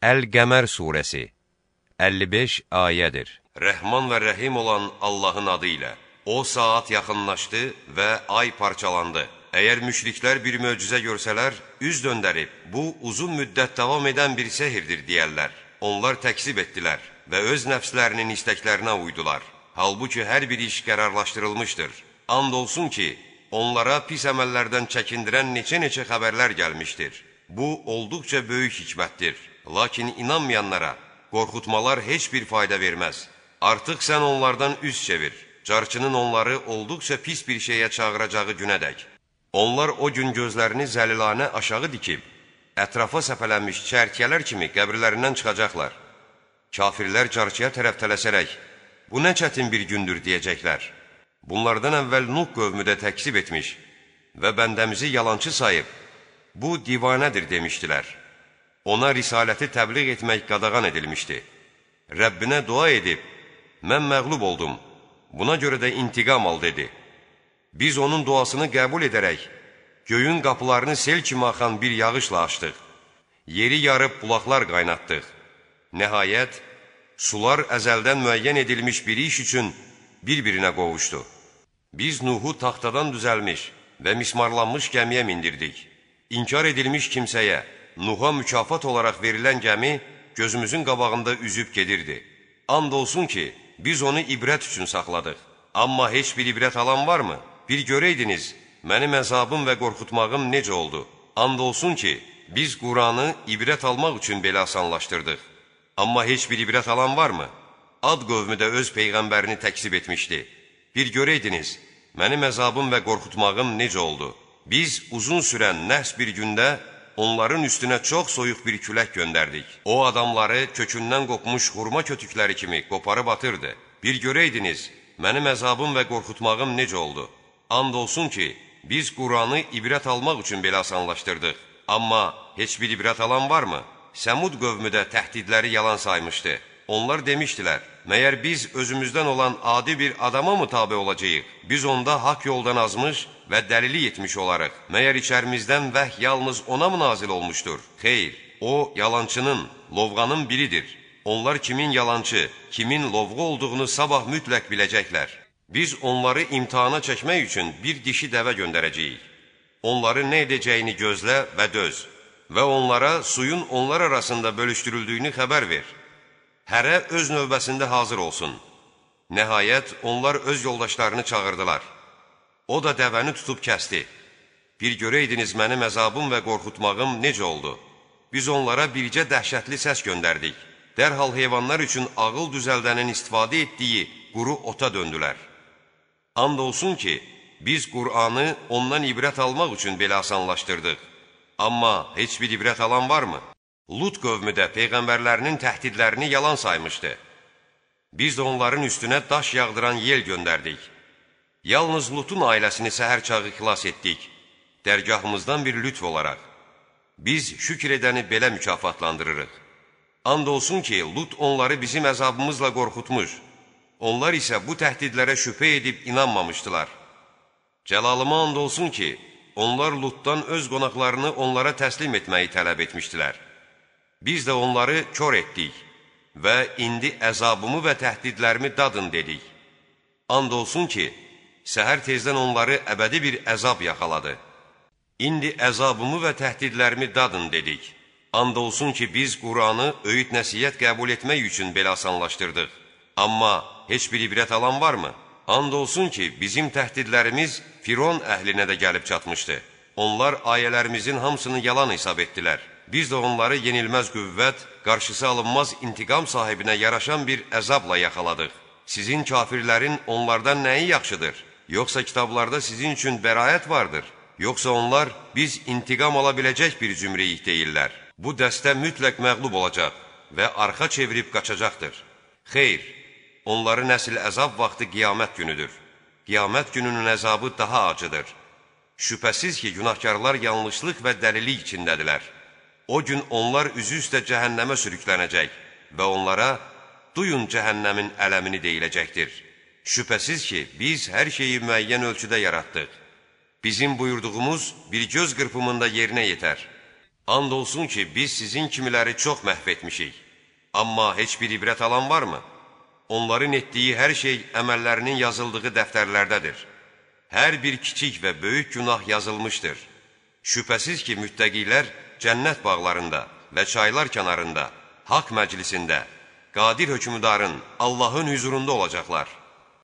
Əl-Qəmər surəsi 55 ayədir. Rəhman və rəhim olan Allahın adı ilə. O saat yaxınlaşdı və ay parçalandı. Əgər müşriklər bir möcüzə görsələr, üz döndərib, bu uzun müddət davam edən bir sehirdir deyərlər. Onlar təksib etdilər və öz nəfslərinin istəklərinə uydular. Halbuki hər bir iş qərarlaşdırılmışdır. And olsun ki, onlara pis əməllərdən çəkindirən neçə-neçə xəbərlər gəlmişdir. Bu, olduqca böyük hikmətdir. Lakin inanmayanlara qorxutmalar heç bir fayda verməz. Artıq sən onlardan üz çevir. Carçının onları olduqca pis bir şeyə çağıracağı günədək. Onlar o gün gözlərini zəlilanə aşağı dikib, ətrafa səpələnmiş çərkələr kimi qəbirlərindən çıxacaqlar. Kafirlər carçıya tərəf tələsərək, bu nə çətin bir gündür deyəcəklər. Bunlardan əvvəl Nuh qövmü də təksib etmiş və bəndəmizi yalancı sayıb, bu divanədir demişdilər. Ona risaləti təbliğ etmək qadağan edilmişdi. Rəbbinə dua edib, mən məqlub oldum, buna görə də intiqam al dedi. Biz onun duasını qəbul edərək, göyün qapılarını sel kimi axan bir yağışla açdıq. Yeri yarıb bulaqlar qaynatdıq. Nəhayət, sular əzəldən müəyyən edilmiş bir iş üçün bir-birinə qovuşdu. Biz Nuhu taxtadan düzəlmiş və mismarlanmış gəmiyə mindirdik. İnkar edilmiş kimsəyə, Nuha mükafat olaraq verilən gəmi gözümüzün qabağında üzüb gedirdi. And olsun ki, biz onu ibrət üçün saxladıq. Amma heç bir ibrət alan varmı? Bir görəydiniz, mənim əzabım və qorxutmağım necə oldu? And olsun ki, biz Quranı ibrət almaq üçün belə asanlaşdırdıq. Amma heç bir ibrət alan varmı? Ad qövmü də öz peyğəmbərini təksib etmişdi. Bir görəydiniz, mənim əzabım və qorxutmağım necə oldu? Biz uzun sürən nəhs bir gündə onların üstünə çox soyuq bir külək göndərdik. O adamları kökündən qopmuş xurma kötükləri kimi qoparıb atırdı. Bir görəydiniz, mənim əzabım və qorxutmağım necə oldu? And olsun ki, biz Quranı ibrət almaq üçün belə asanlaşdırdıq. Amma heç bir ibrət alan varmı? Səmud qövmü də təhdidləri yalan saymışdı. Onlar demişdilər, məyər biz özümüzdən olan adi bir adama mı tabi olacağıq? Biz onda haqq yoldan azmış və dəlili yetmiş olarıq. Məyər içərimizdən vəh yalnız ona mı nazil olmuşdur? Xeyr, o yalançının, lovğanın biridir. Onlar kimin yalancı, kimin lovğu olduğunu sabah mütləq biləcəklər. Biz onları imtihana çəkmək üçün bir dişi dəvə göndərəcəyik. Onları nə edəcəyini gözlə və döz və onlara suyun onlar arasında bölüşdürüldüyünü xəbər ver hərə öz növbəsində hazır olsun. Nəhayət, onlar öz yoldaşlarını çağırdılar. O da dəvəni tutub kəsti. Bir görəydiniz mənim əzabım və qorxutmağım necə oldu? Biz onlara bircə dəhşətli səs göndərdik. Dərhal heyvanlar üçün ağıl düzəldənin istifadə etdiyi quru ota döndülər. And olsun ki, biz Qur'anı ondan ibrət almaq üçün belə asanlaşdırdıq. Amma heç bir ibrət alan varmı? Lut qövmü də peyğəmbərlərinin təhdidlərini yalan saymışdı. Biz də onların üstünə daş yağdıran yel göndərdik. Yalnız Lutun ailəsini səhər çağı xilas etdik, dərgahımızdan bir lütf olaraq. Biz şükür edəni belə mükafatlandırırıq. And olsun ki, Lut onları bizim əzabımızla qorxutmuş. Onlar isə bu təhdidlərə şübhə edib inanmamışdılar. Cəlalıma and olsun ki, onlar Lutdan öz qonaqlarını onlara təslim etməyi tələb etmişdilər. Biz də onları kör etdik və indi əzabımı və təhdidlərimi dadın dedik. And olsun ki, səhər tezdən onları əbədi bir əzab yaxaladı. İndi əzabımı və təhdidlərimi dadın dedik. And olsun ki, biz Quranı öyüd nəsiyyət qəbul etmək üçün belə asanlaşdırdıq. Amma heç bir ibrət alan varmı? And olsun ki, bizim təhdidlərimiz Firon əhlinə də gəlib çatmışdı. Onlar ayələrimizin hamısını yalan hesab etdilər. Biz də onları yenilməz qüvvət, qarşısı alınmaz intiqam sahibinə yaraşan bir əzabla yaxaladıq. Sizin kafirlərin onlardan nəyi yaxşıdır? Yoxsa kitablarda sizin üçün bəraət vardır? Yoxsa onlar biz intiqam ala biləcək bir cümrəyik deyirlər. Bu dəstə mütləq məqlub olacaq və arxa çevirib qaçacaqdır. Xeyr, onların əsl əzab vaxtı qiyamət günüdür. Qiyamət gününün əzabı daha acıdır. Şübhəsiz ki, günahkarlar yanlışlıq və dəlilik içindədirlər. O gün onlar üzü üstə cəhənnəmə sürüklənəcək və onlara duyun cəhənnəmin ələmini deyiləcəkdir. Şübhəsiz ki, biz hər şeyi müəyyən ölçüdə yaratdıq. Bizim buyurduğumuz bir göz qırpımında yerinə yetər. And olsun ki, biz sizin kimiləri çox məhv etmişik. Amma heç bir ibrət alan varmı? Onların etdiyi hər şey əməllərinin yazıldığı dəftərlərdədir. Hər bir kiçik və böyük günah yazılmışdır. Şübhəsiz ki, müttəqilər cənnət bağlarında və çaylar kənarında, haqq məclisində, qadir hökümdarın, Allahın hüzurunda olacaqlar.